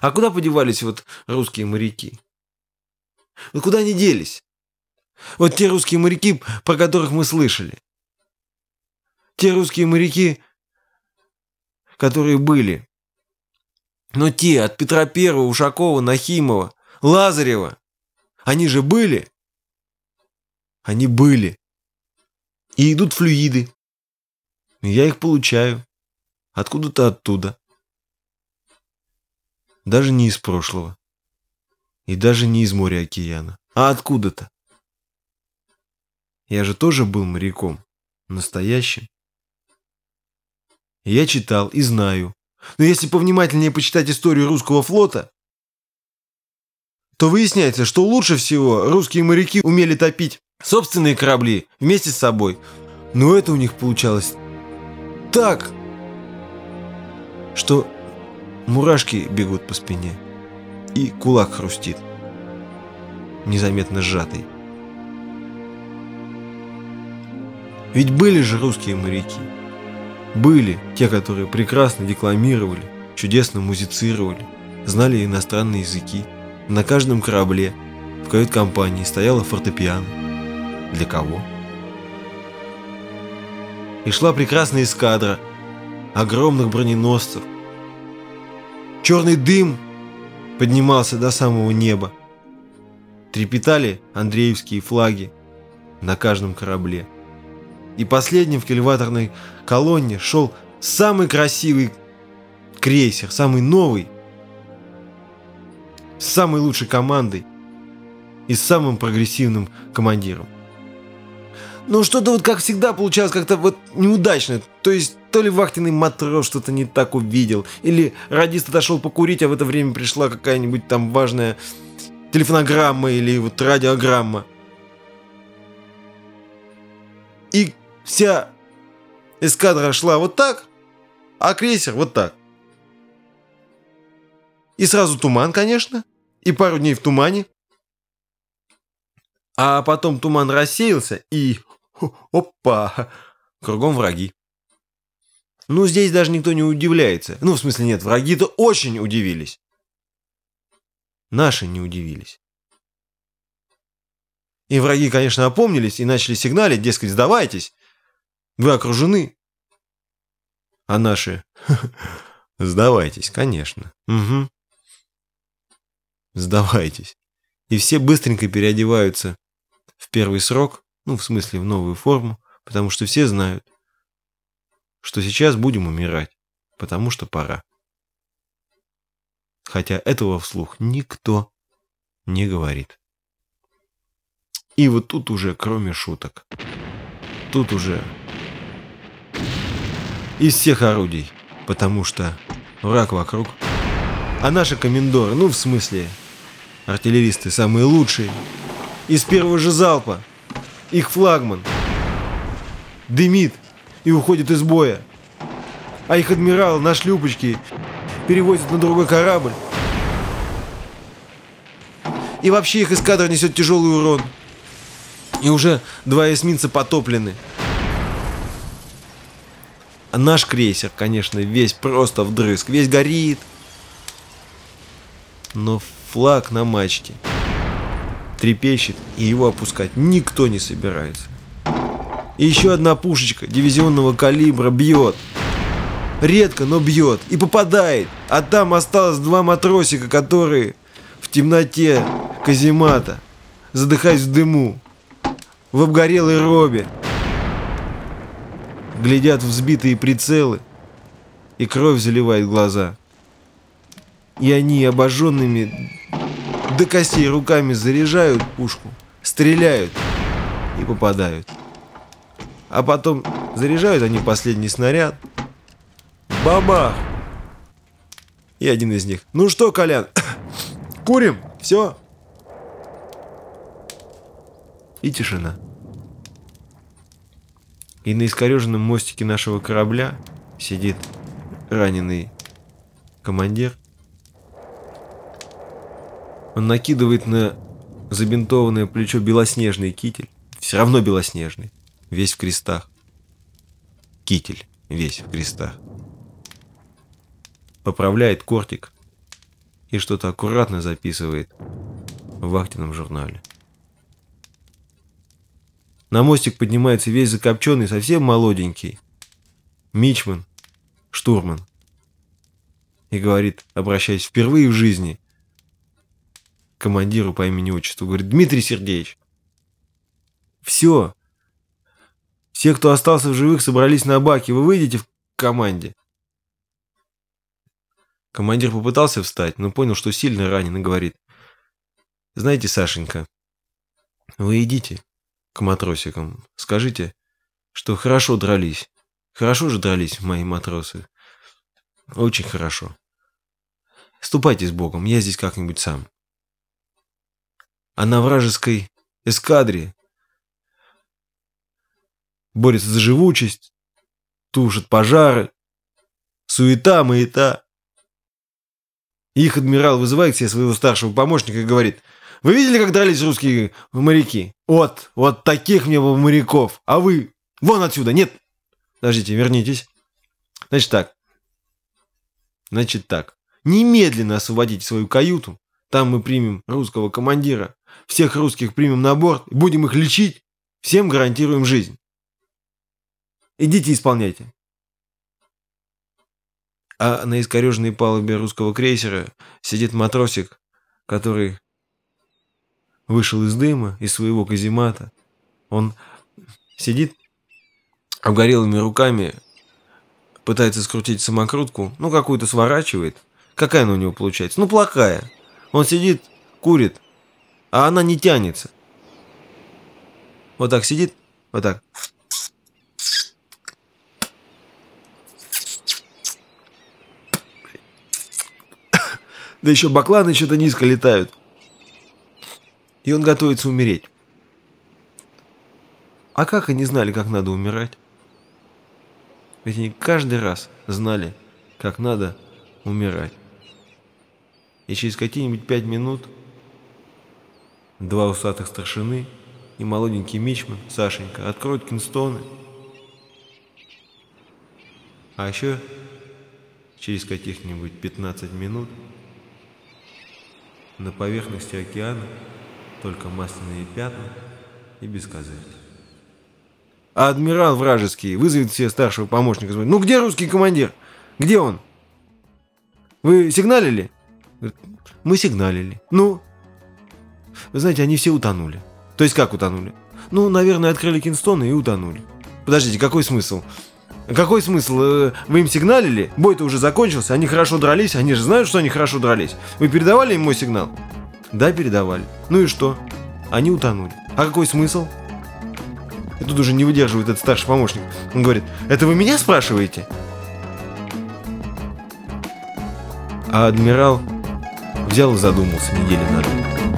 А куда подевались вот русские моряки? Ну куда они делись? Вот те русские моряки, про которых мы слышали. Те русские моряки, которые были. Но те от Петра Первого, Ушакова, Нахимова, Лазарева, они же были. Они были. И идут флюиды. Я их получаю. Откуда-то оттуда. Даже не из прошлого. И даже не из моря океана. А откуда-то. Я же тоже был моряком. Настоящим. Я читал и знаю. Но если повнимательнее почитать историю русского флота, то выясняется, что лучше всего русские моряки умели топить собственные корабли вместе с собой. Но это у них получалось так, что мурашки бегут по спине и кулак хрустит, незаметно сжатый. Ведь были же русские моряки. Были те, которые прекрасно декламировали, чудесно музицировали, знали иностранные языки. На каждом корабле в кают-компании стояла фортепиано. Для кого? И шла прекрасная эскадра огромных броненосцев. Черный дым поднимался до самого неба. Трепетали Андреевские флаги на каждом корабле. И последним в кильваторной колонне шел самый красивый крейсер, самый новый, с самой лучшей командой и с самым прогрессивным командиром. Ну, что-то вот, как всегда, получалось как-то вот неудачно. То есть, то ли вахтенный матрос что-то не так увидел, или радист отошел покурить, а в это время пришла какая-нибудь там важная телефонограмма или вот радиограмма. И вся эскадра шла вот так, а крейсер вот так. И сразу туман, конечно, и пару дней в тумане. А потом туман рассеялся, и... Опа! Кругом враги. Ну, здесь даже никто не удивляется. Ну, в смысле, нет, враги-то очень удивились. Наши не удивились. И враги, конечно, опомнились и начали сигналить, дескать, сдавайтесь. Вы окружены. А наши... Сдавайтесь, конечно. Угу. Сдавайтесь. И все быстренько переодеваются в первый срок, ну, в смысле, в новую форму, потому что все знают, что сейчас будем умирать, потому что пора. Хотя этого вслух никто не говорит. И вот тут уже, кроме шуток, тут уже из всех орудий, потому что враг вокруг. А наши комендоры, ну в смысле, артиллеристы самые лучшие, из первого же залпа, их флагман, дымит и уходит из боя. А их адмирал на шлюпочке перевозит на другой корабль. И вообще их эскадра несет тяжелый урон. И уже два эсминца потоплены. А наш крейсер, конечно, весь просто вдрызг, весь горит. Но флаг на мачте трепещет, и его опускать никто не собирается. И еще одна пушечка дивизионного калибра бьет. Редко, но бьет. И попадает. А там осталось два матросика, которые в темноте каземата, задыхаясь в дыму, в обгорелой робе, глядят в взбитые прицелы, и кровь заливает глаза. И они обожженными до костей руками заряжают пушку, стреляют и попадают. А потом заряжают они последний снаряд. Бабах! И один из них. Ну что, Колян, курим? Все? И тишина. И на искореженном мостике нашего корабля сидит раненый командир. Он накидывает на забинтованное плечо белоснежный китель. Все равно белоснежный. Весь в крестах. Китель весь в крестах. Поправляет кортик и что-то аккуратно записывает в вахтенном журнале. На мостик поднимается весь закопченный, совсем молоденький. Мичман, штурман. И говорит, обращаясь впервые в жизни командиру по имени-отчеству, говорит, Дмитрий Сергеевич, все, все, кто остался в живых, собрались на баке, вы выйдете в команде. Командир попытался встать, но понял, что сильно ранен и говорит, знаете, Сашенька, вы идите к матросикам, скажите, что хорошо дрались. Хорошо же дрались мои матросы. Очень хорошо. Ступайте с Богом, я здесь как-нибудь сам. А на вражеской эскадре борется за живучесть, тушат пожары, суета, маята. Их адмирал вызывает себе своего старшего помощника и говорит, «Вы видели, как дрались русские моряки? Вот, вот таких мне бы моряков, а вы вон отсюда, нет!» Подождите, вернитесь. Значит так. Значит так. Немедленно освободите свою каюту. Там мы примем русского командира. Всех русских примем на борт будем их лечить. Всем гарантируем жизнь. Идите исполняйте. А на искореженной палубе русского крейсера сидит матросик, который вышел из дыма, из своего каземата. Он сидит обгорелыми руками, пытается скрутить самокрутку, ну, какую-то сворачивает. Какая она у него получается? Ну, плохая. Он сидит, курит, а она не тянется. Вот так сидит, вот так. Да еще бакланы что-то низко летают. И он готовится умереть. А как они знали, как надо умирать? Ведь они каждый раз знали, как надо умирать. И через какие-нибудь пять минут два усатых старшины и молоденький мичман, Сашенька, откроют кинстоны. А еще через каких-нибудь 15 минут на поверхности океана только масляные пятна и бескозырки. А адмирал вражеский вызовет себе старшего помощника. Звонит, ну где русский командир? Где он? Вы сигналили? Мы сигналили. Ну? Вы знаете, они все утонули. То есть как утонули? Ну, наверное, открыли Кинстон и утонули. Подождите, какой смысл? Какой смысл? Э, вы им сигналили? Бой-то уже закончился, они хорошо дрались, они же знают, что они хорошо дрались. Вы передавали им мой сигнал? Да, передавали. Ну и что? Они утонули. А какой смысл? И тут уже не выдерживает этот старший помощник. Он говорит, это вы меня спрашиваете? А адмирал взял и задумался недели на две.